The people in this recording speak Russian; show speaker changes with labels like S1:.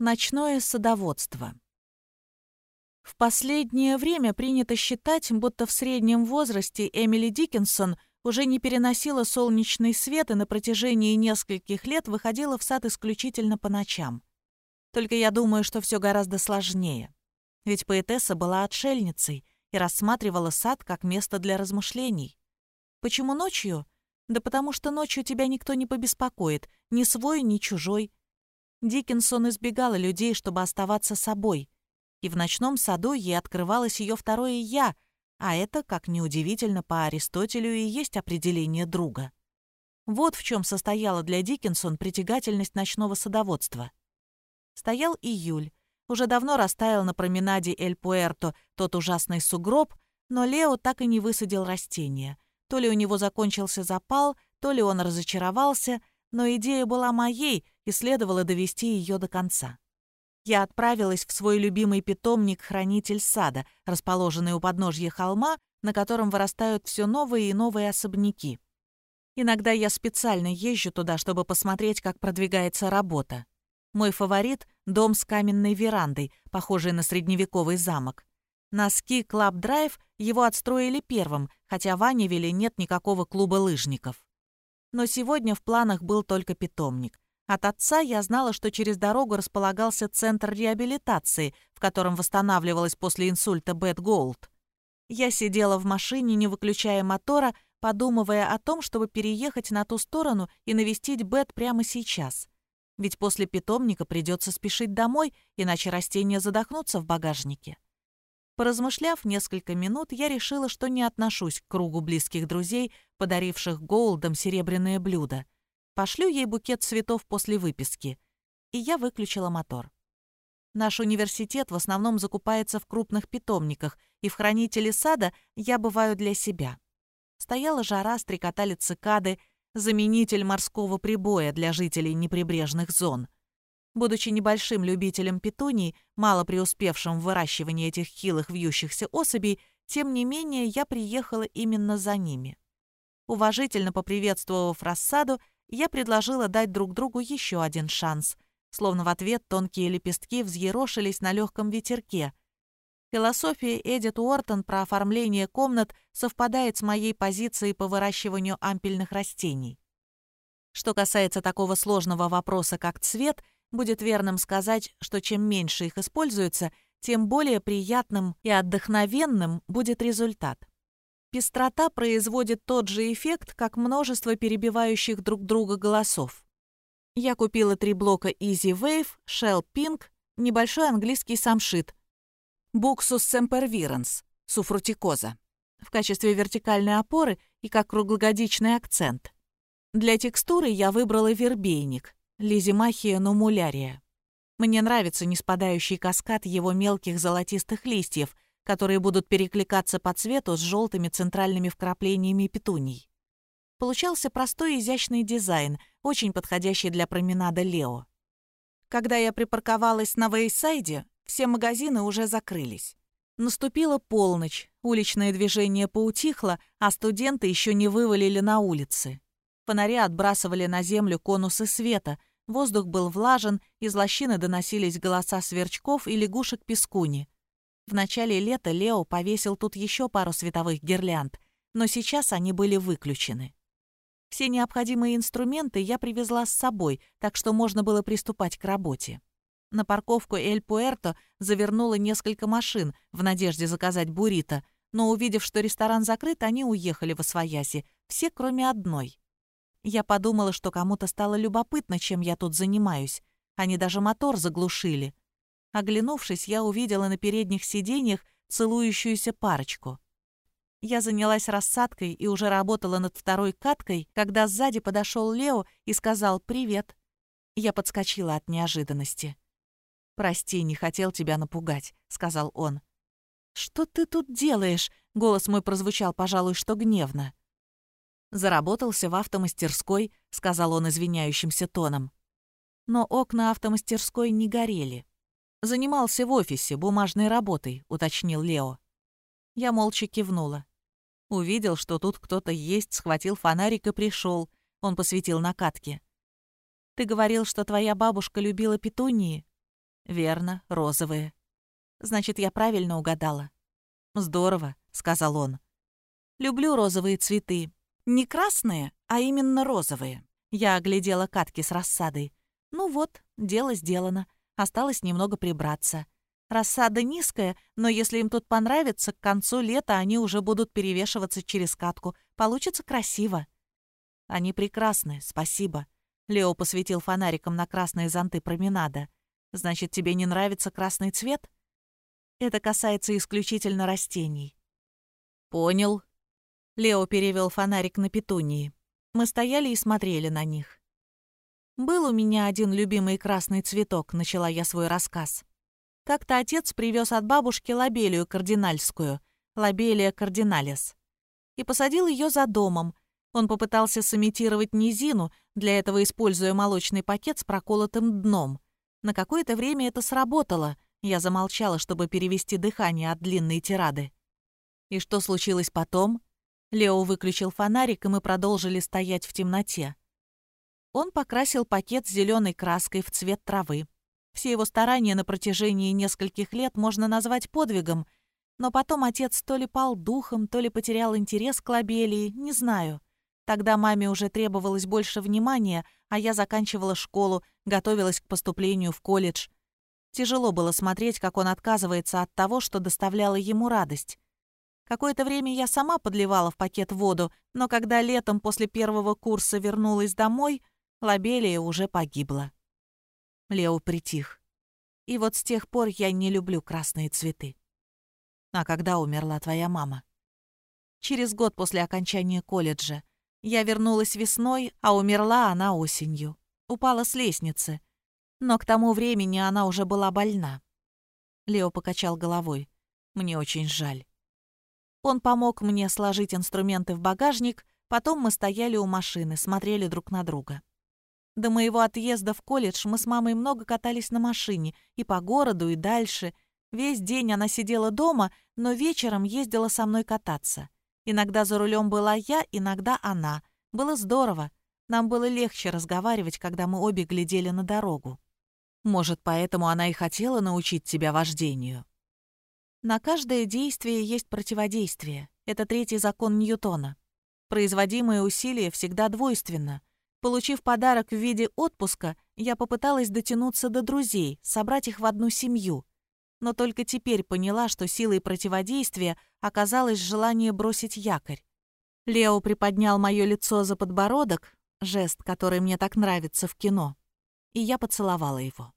S1: Ночное садоводство. В последнее время принято считать, будто в среднем возрасте Эмили Диккенсон уже не переносила солнечный свет и на протяжении нескольких лет выходила в сад исключительно по ночам. Только я думаю, что все гораздо сложнее. Ведь поэтесса была отшельницей и рассматривала сад как место для размышлений. Почему ночью? Да потому что ночью тебя никто не побеспокоит, ни свой, ни чужой. Диккенсон избегала людей, чтобы оставаться собой. И в ночном саду ей открывалось ее второе «я», а это, как неудивительно, по Аристотелю и есть определение друга. Вот в чем состояла для Диккенсон притягательность ночного садоводства. Стоял июль. Уже давно растаял на променаде Эль-Пуэрто тот ужасный сугроб, но Лео так и не высадил растения. То ли у него закончился запал, то ли он разочаровался, но идея была моей, и следовало довести ее до конца. Я отправилась в свой любимый питомник «Хранитель сада», расположенный у подножья холма, на котором вырастают все новые и новые особняки. Иногда я специально езжу туда, чтобы посмотреть, как продвигается работа. Мой фаворит — дом с каменной верандой, похожий на средневековый замок. На Ski Club Drive его отстроили первым, хотя в Аневеле нет никакого клуба лыжников. Но сегодня в планах был только питомник. От отца я знала, что через дорогу располагался центр реабилитации, в котором восстанавливалась после инсульта Бет Голд. Я сидела в машине, не выключая мотора, подумывая о том, чтобы переехать на ту сторону и навестить Бет прямо сейчас. Ведь после питомника придется спешить домой, иначе растения задохнутся в багажнике. Поразмышляв несколько минут, я решила, что не отношусь к кругу близких друзей, подаривших Голдам серебряное блюдо — Пошлю ей букет цветов после выписки. И я выключила мотор. Наш университет в основном закупается в крупных питомниках, и в хранителе сада я бываю для себя. Стояла жара, стрекотали цикады, заменитель морского прибоя для жителей неприбрежных зон. Будучи небольшим любителем петуний, мало преуспевшим в выращивании этих хилых вьющихся особей, тем не менее я приехала именно за ними. Уважительно поприветствовав рассаду, я предложила дать друг другу еще один шанс. Словно в ответ тонкие лепестки взъерошились на легком ветерке. Философия Эдит Уортон про оформление комнат совпадает с моей позицией по выращиванию ампельных растений. Что касается такого сложного вопроса, как цвет, будет верным сказать, что чем меньше их используется, тем более приятным и отдохновенным будет результат. Пестрота производит тот же эффект, как множество перебивающих друг друга голосов. Я купила три блока Easy Wave, Shell Pink, небольшой английский самшит, Buxus sempervirens, суфрутикоза, в качестве вертикальной опоры и как круглогодичный акцент. Для текстуры я выбрала вербейник, лизимахия нумулярия. Мне нравится неспадающий каскад его мелких золотистых листьев — которые будут перекликаться по цвету с желтыми центральными вкраплениями петуний. Получался простой изящный дизайн, очень подходящий для променада Лео. Когда я припарковалась на Вейсайде, все магазины уже закрылись. Наступила полночь, уличное движение поутихло, а студенты еще не вывалили на улицы. Фонари отбрасывали на землю конусы света, воздух был влажен, из лощины доносились голоса сверчков и лягушек-пескуни. В начале лета Лео повесил тут еще пару световых гирлянд, но сейчас они были выключены. Все необходимые инструменты я привезла с собой, так что можно было приступать к работе. На парковку Эль-Пуэрто завернуло несколько машин в надежде заказать буррито, но, увидев, что ресторан закрыт, они уехали в Освояси, все кроме одной. Я подумала, что кому-то стало любопытно, чем я тут занимаюсь. Они даже мотор заглушили. Оглянувшись, я увидела на передних сиденьях целующуюся парочку. Я занялась рассадкой и уже работала над второй каткой, когда сзади подошел Лео и сказал «Привет». Я подскочила от неожиданности. «Прости, не хотел тебя напугать», — сказал он. «Что ты тут делаешь?» — голос мой прозвучал, пожалуй, что гневно. «Заработался в автомастерской», — сказал он извиняющимся тоном. Но окна автомастерской не горели. «Занимался в офисе бумажной работой», — уточнил Лео. Я молча кивнула. Увидел, что тут кто-то есть, схватил фонарик и пришел. Он посветил на катке. «Ты говорил, что твоя бабушка любила петунии?» Верно, розовые. Значит, я правильно угадала. Здорово, сказал он. Люблю розовые цветы. Не красные, а именно розовые. Я оглядела катки с рассадой. Ну вот, дело сделано. Осталось немного прибраться. Рассада низкая, но если им тут понравится, к концу лета они уже будут перевешиваться через катку. Получится красиво. Они прекрасны, спасибо. Лео посветил фонариком на красные зонты променада. Значит, тебе не нравится красный цвет? Это касается исключительно растений. Понял. Лео перевел фонарик на петунии. Мы стояли и смотрели на них. «Был у меня один любимый красный цветок», — начала я свой рассказ. Как-то отец привез от бабушки лобелию кардинальскую, лобелия кардиналис, и посадил ее за домом. Он попытался сымитировать низину, для этого используя молочный пакет с проколотым дном. На какое-то время это сработало. Я замолчала, чтобы перевести дыхание от длинной тирады. И что случилось потом? Лео выключил фонарик, и мы продолжили стоять в темноте. Он покрасил пакет зеленой краской в цвет травы. Все его старания на протяжении нескольких лет можно назвать подвигом, но потом отец то ли пал духом, то ли потерял интерес к лобелии, не знаю. Тогда маме уже требовалось больше внимания, а я заканчивала школу, готовилась к поступлению в колледж. Тяжело было смотреть, как он отказывается от того, что доставляло ему радость. Какое-то время я сама подливала в пакет воду, но когда летом после первого курса вернулась домой, лобелия уже погибла. Лео притих. И вот с тех пор я не люблю красные цветы. А когда умерла твоя мама? Через год после окончания колледжа. Я вернулась весной, а умерла она осенью. Упала с лестницы. Но к тому времени она уже была больна. Лео покачал головой. Мне очень жаль. Он помог мне сложить инструменты в багажник, потом мы стояли у машины, смотрели друг на друга. До моего отъезда в колледж мы с мамой много катались на машине, и по городу, и дальше. Весь день она сидела дома, но вечером ездила со мной кататься. Иногда за рулем была я, иногда она. Было здорово. Нам было легче разговаривать, когда мы обе глядели на дорогу. Может, поэтому она и хотела научить тебя вождению. На каждое действие есть противодействие. Это третий закон Ньютона. Производимое усилие всегда двойственно. Получив подарок в виде отпуска, я попыталась дотянуться до друзей, собрать их в одну семью. Но только теперь поняла, что силой противодействия оказалось желание бросить якорь. Лео приподнял мое лицо за подбородок, жест, который мне так нравится в кино, и я поцеловала его.